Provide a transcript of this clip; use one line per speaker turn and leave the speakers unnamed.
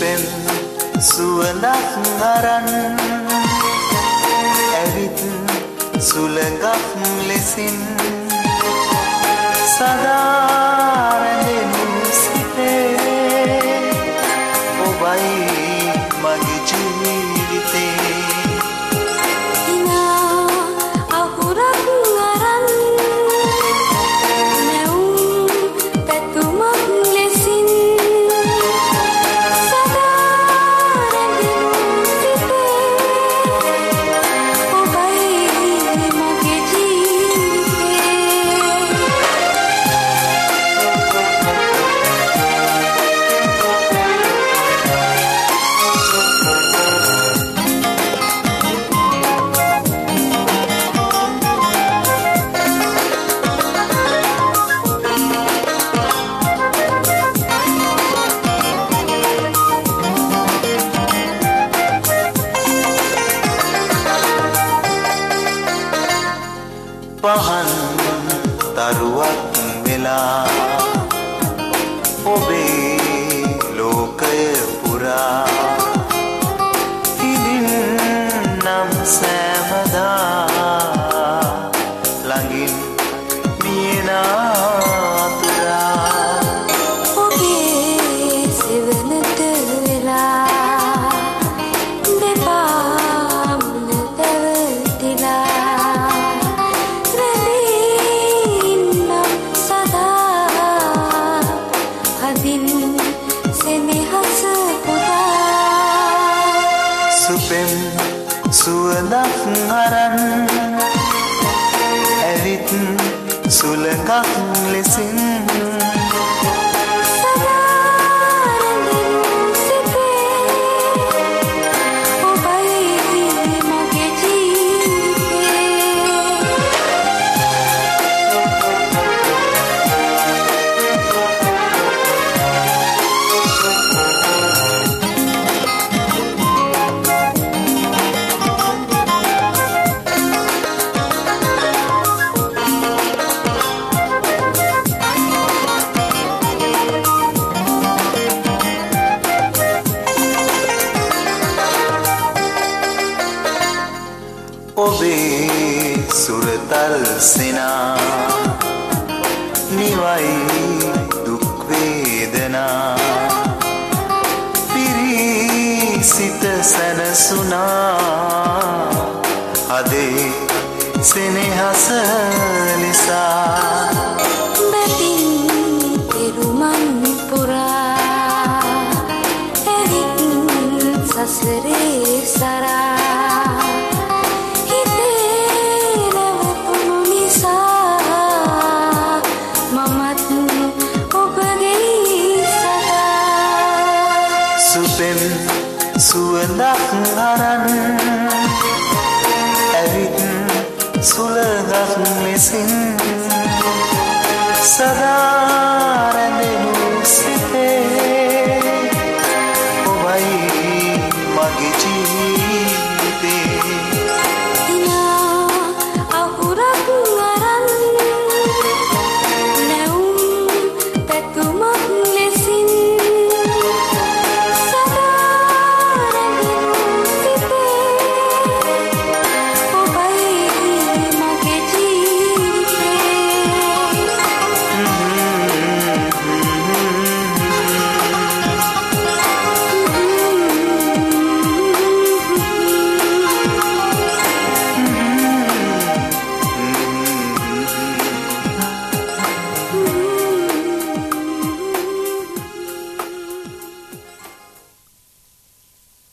සුපෙම් සුවඳක් අරන් ඇවිත් සුළඟක් ලෙසින් සදාරැඳෙනු පහන් තරුවක් වෙලා ඔබේ ලෝකය පුරා.
සෙනෙහස පුදා
සුපෙම් සුවඳක් අරන් ඇවිත් සුළඟක් ලෙසින් සුරතල් සෙනා නිවයි දුක්වේදනා පිරිසිත සැනසුනා හදේ සෙනෙහස නිසා
බැතින් පෙරුමන් පුරා ඇවිත් සසරේ සුපෙන් සුවඳක් අරන් ඇවිත්
සුලගක් මෙසින් සදාරැඳෙනු සිතේ ඔබයි මගේ ජීවිතේ